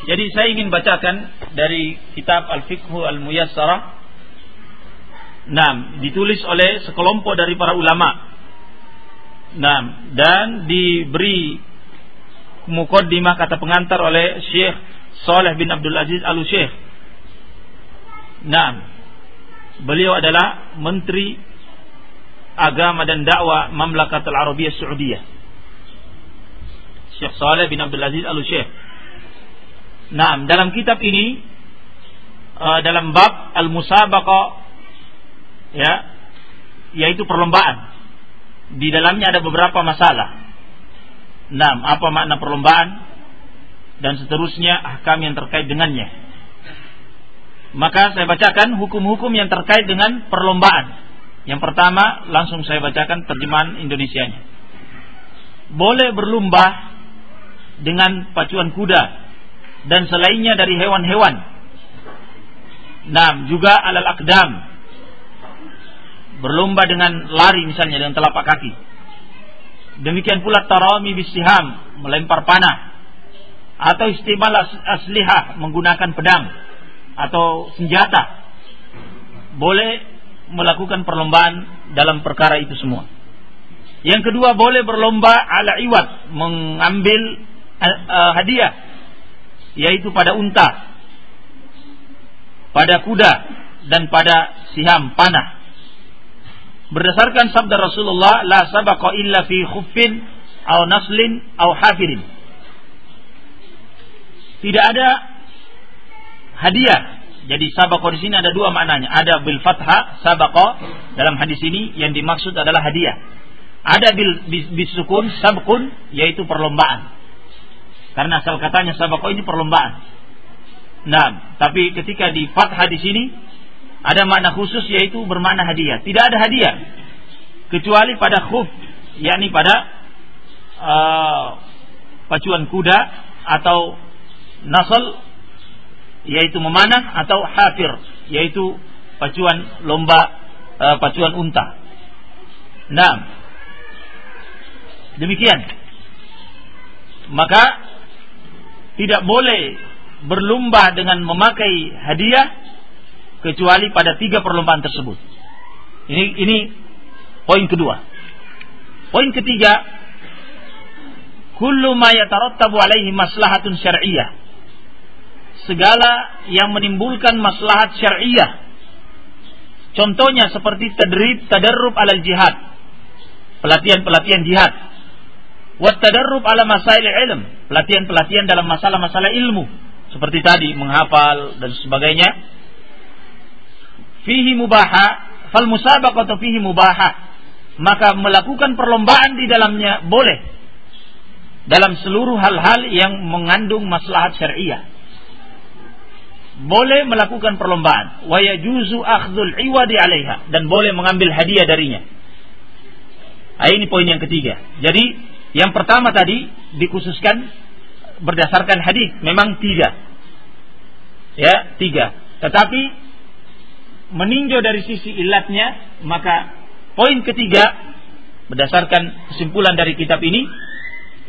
Jadi saya ingin bacakan dari kitab Al-Fiqhu Al-Muyassarah. Nah, ditulis oleh sekelompok dari para ulama. Nah, dan diberi mukaddimah kata pengantar oleh Syekh Saleh bin Abdul Aziz Al-Syekh. Nah, beliau adalah Menteri Agama dan Dakwah Mamlakat Al-Arabiyah Saudiyah. Syekh Saleh bin Abdul Aziz Al-Syekh. Nah, dalam kitab ini uh, dalam bab al-musabaqah ya, yaitu perlombaan. Di dalamnya ada beberapa masalah. Nah, apa makna perlombaan dan seterusnya ahkam yang terkait dengannya. Maka saya bacakan hukum-hukum yang terkait dengan perlombaan. Yang pertama, langsung saya bacakan terjemahan Indonesianya. Boleh berlomba dengan pacuan kuda dan selainnya dari hewan-hewan. Nah, juga alal akdam. Berlomba dengan lari misalnya dengan telapak kaki. Demikian pula tarami bisiham, melempar panah. Atau istimal aslihah, menggunakan pedang atau senjata. Boleh melakukan perlombaan dalam perkara itu semua. Yang kedua boleh berlomba ala iwat, mengambil uh, hadiah yaitu pada unta, pada kuda dan pada siham panah. Berdasarkan sabda Rasulullah, la sabaqa illa fi khuffin au naslin au hafirin. Tidak ada hadiah. Jadi sabaqa di sini ada dua maknanya. Ada bil fathah sabaqa dalam hadis ini yang dimaksud adalah hadiah. Ada bil bisukun sabqun yaitu perlombaan. Karena asal katanya sabako ini perlombaan. Nah, tapi ketika di fathah di sini ada makna khusus yaitu bermakna hadiah. Tidak ada hadiah kecuali pada khuf, yakni pada uh, pacuan kuda atau nasal yaitu memanah atau hafir yaitu pacuan lomba uh, pacuan unta. Nah, demikian. Maka tidak boleh berlomba dengan memakai hadiah kecuali pada tiga perlombaan tersebut. Ini ini poin kedua. Poin ketiga, kullu ma yatarattabu alaihi maslahatun syar'iyyah. Segala yang menimbulkan maslahat syar'iyyah. Contohnya seperti tadrib tadarrub alal jihad. Pelatihan-pelatihan jihad Wattadarrub ala masail ilm, pelatihan-pelatihan dalam masalah-masalah ilmu seperti tadi menghafal dan sebagainya. Fihi mubaha, fal musabaqatu fihi mubaha. Maka melakukan perlombaan di dalamnya boleh dalam seluruh hal-hal yang mengandung maslahat syariah. Boleh melakukan perlombaan wa yajuzu akhdhul iwadi 'alaiha dan boleh mengambil hadiah darinya. Nah, ini poin yang ketiga. Jadi yang pertama tadi dikhususkan berdasarkan hadis, memang tiga. Ya, tiga. Tetapi meninjau dari sisi ilatnya, maka poin ketiga berdasarkan kesimpulan dari kitab ini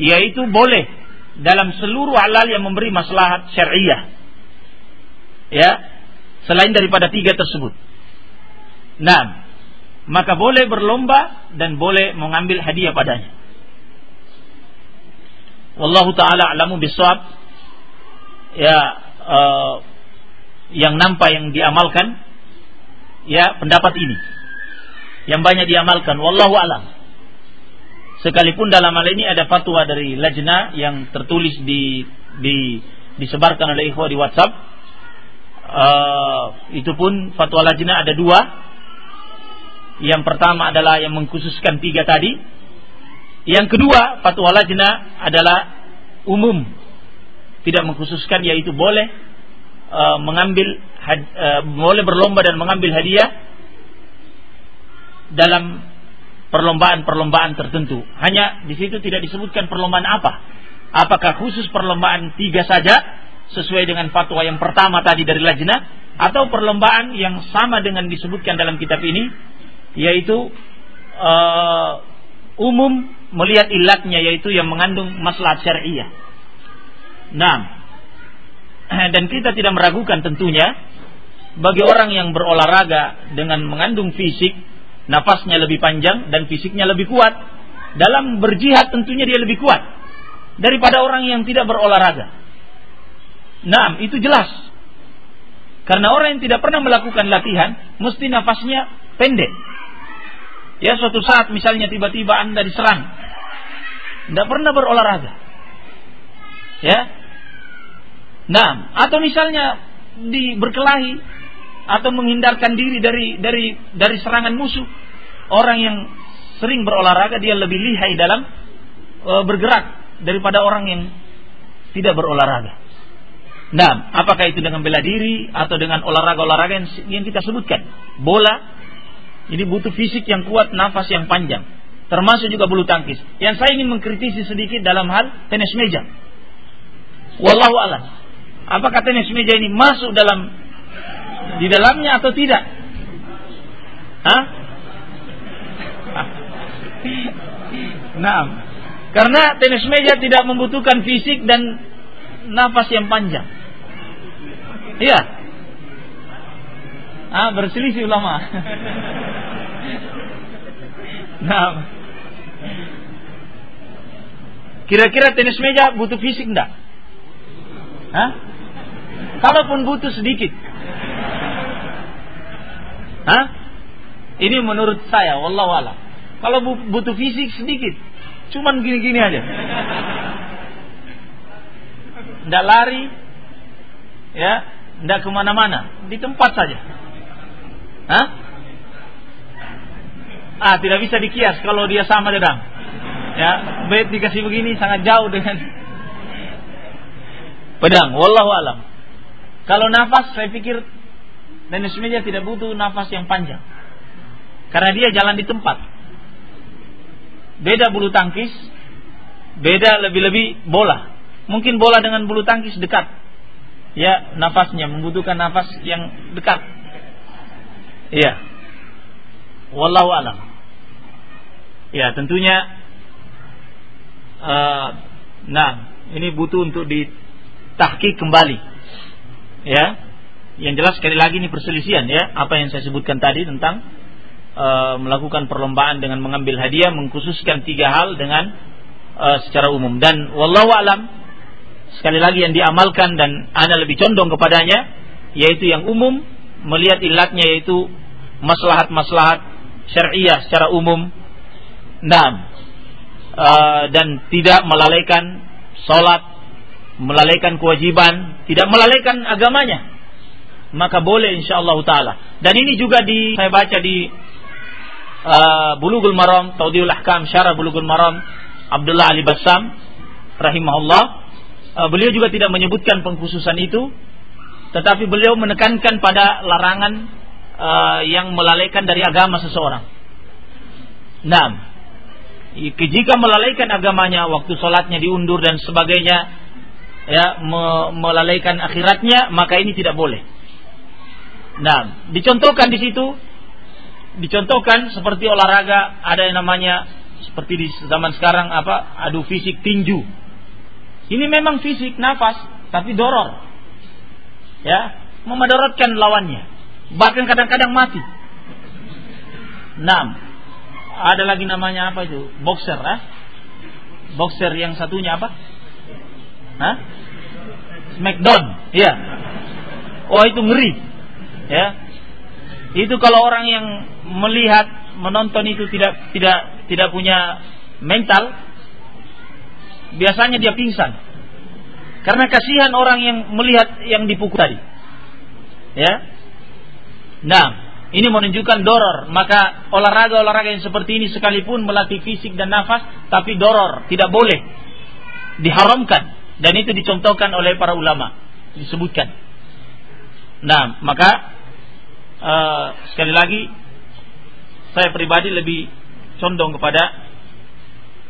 yaitu boleh dalam seluruh halal yang memberi maslahat syariah. Ya, selain daripada tiga tersebut. Nah, maka boleh berlomba dan boleh mengambil hadiah padanya. Wallahu taala alamu bisawab. Ya uh, yang nampak yang diamalkan ya pendapat ini. Yang banyak diamalkan wallahu alam. Sekalipun dalam hal ini ada fatwa dari lajna yang tertulis di di disebarkan oleh ikhwah di WhatsApp. Uh, itu pun fatwa lajna ada dua. Yang pertama adalah yang mengkhususkan tiga tadi yang kedua, fatwa lajna adalah umum. Tidak mengkhususkan yaitu boleh uh, mengambil uh, boleh berlomba dan mengambil hadiah dalam perlombaan-perlombaan tertentu. Hanya di situ tidak disebutkan perlombaan apa. Apakah khusus perlombaan tiga saja sesuai dengan fatwa yang pertama tadi dari lajna atau perlombaan yang sama dengan disebutkan dalam kitab ini yaitu uh, umum melihat ilatnya yaitu yang mengandung maslahat syariah. Nah, dan kita tidak meragukan tentunya bagi orang yang berolahraga dengan mengandung fisik, nafasnya lebih panjang dan fisiknya lebih kuat, dalam berjihad tentunya dia lebih kuat daripada orang yang tidak berolahraga. Nah, itu jelas. Karena orang yang tidak pernah melakukan latihan, mesti nafasnya pendek. Ya, suatu saat misalnya tiba-tiba Anda diserang. Tidak pernah berolahraga. Ya. Nah, atau misalnya di berkelahi atau menghindarkan diri dari dari dari serangan musuh. Orang yang sering berolahraga dia lebih lihai dalam e, bergerak daripada orang yang tidak berolahraga. Nah, apakah itu dengan bela diri atau dengan olahraga-olahraga yang, yang kita sebutkan? Bola, ini butuh fisik yang kuat, nafas yang panjang. Termasuk juga bulu tangkis. Yang saya ingin mengkritisi sedikit dalam hal tenis meja. Wallahu alam. Apakah tenis meja ini masuk dalam di dalamnya atau tidak? Hah? Nah, karena tenis meja tidak membutuhkan fisik dan nafas yang panjang. Iya. Ah, berselisih ulama. nah. Kira-kira tenis meja butuh fisik enggak? Hah? Kalaupun butuh sedikit. Hah? Ini menurut saya, wallahu a'lam. Kalau butuh fisik sedikit, cuman gini-gini aja. Tidak lari, ya, tidak ke mana-mana, di tempat saja. Hah? Ah, tidak bisa dikias kalau dia sama dedang. Ya, bed dikasih begini sangat jauh dengan pedang. Wallahu alam. Kalau nafas, saya pikir tenis meja tidak butuh nafas yang panjang. Karena dia jalan di tempat. Beda bulu tangkis, beda lebih-lebih bola. Mungkin bola dengan bulu tangkis dekat. Ya, nafasnya membutuhkan nafas yang dekat. Iya. Wallahu alam. Ya, tentunya uh, nah, ini butuh untuk ditahkik kembali. Ya. Yang jelas sekali lagi ini perselisihan ya, apa yang saya sebutkan tadi tentang e, melakukan perlombaan dengan mengambil hadiah mengkhususkan tiga hal dengan e, secara umum dan wallahu alam sekali lagi yang diamalkan dan ana lebih condong kepadanya yaitu yang umum melihat ilatnya yaitu maslahat-maslahat syariah secara umum. Nah e, dan tidak melalaikan salat melalaikan kewajiban tidak melalaikan agamanya. Maka boleh insyaallah taala. Dan ini juga di saya baca di uh, Bulughul Maram, Taudiul Ahkam, Syarah Bulughul Maram, Abdullah Ali Bassam rahimahullah. Uh, beliau juga tidak menyebutkan pengkhususan itu, tetapi beliau menekankan pada larangan uh, yang melalaikan dari agama seseorang. Nah, jika melalaikan agamanya, waktu sholatnya diundur dan sebagainya, ya me melalaikan akhiratnya, maka ini tidak boleh. Nah, dicontohkan di situ dicontohkan seperti olahraga ada yang namanya seperti di zaman sekarang apa adu fisik tinju. Ini memang fisik nafas tapi doror. Ya memadorotkan lawannya bahkan kadang-kadang mati. Enam ada lagi namanya apa itu? Boxer ah? Boxer yang satunya apa? Hah? Smackdown ya oh itu ngeri ya. Itu kalau orang yang melihat menonton itu tidak tidak tidak punya mental biasanya dia pingsan. Karena kasihan orang yang melihat yang dipukul tadi ya nah ini menunjukkan doror. Maka olahraga olahraga yang seperti ini sekalipun melatih fisik dan nafas tapi doror tidak boleh. Diharamkan. Dan itu dicontohkan oleh para ulama. Disebutkan. Nah maka uh, sekali lagi saya pribadi lebih condong kepada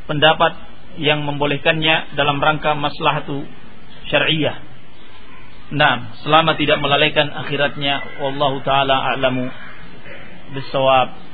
pendapat yang membolehkannya dalam rangka maslahatu syariah. Nah, selama tidak melalaikan akhiratnya, wallahu taala a'lamu bisawab.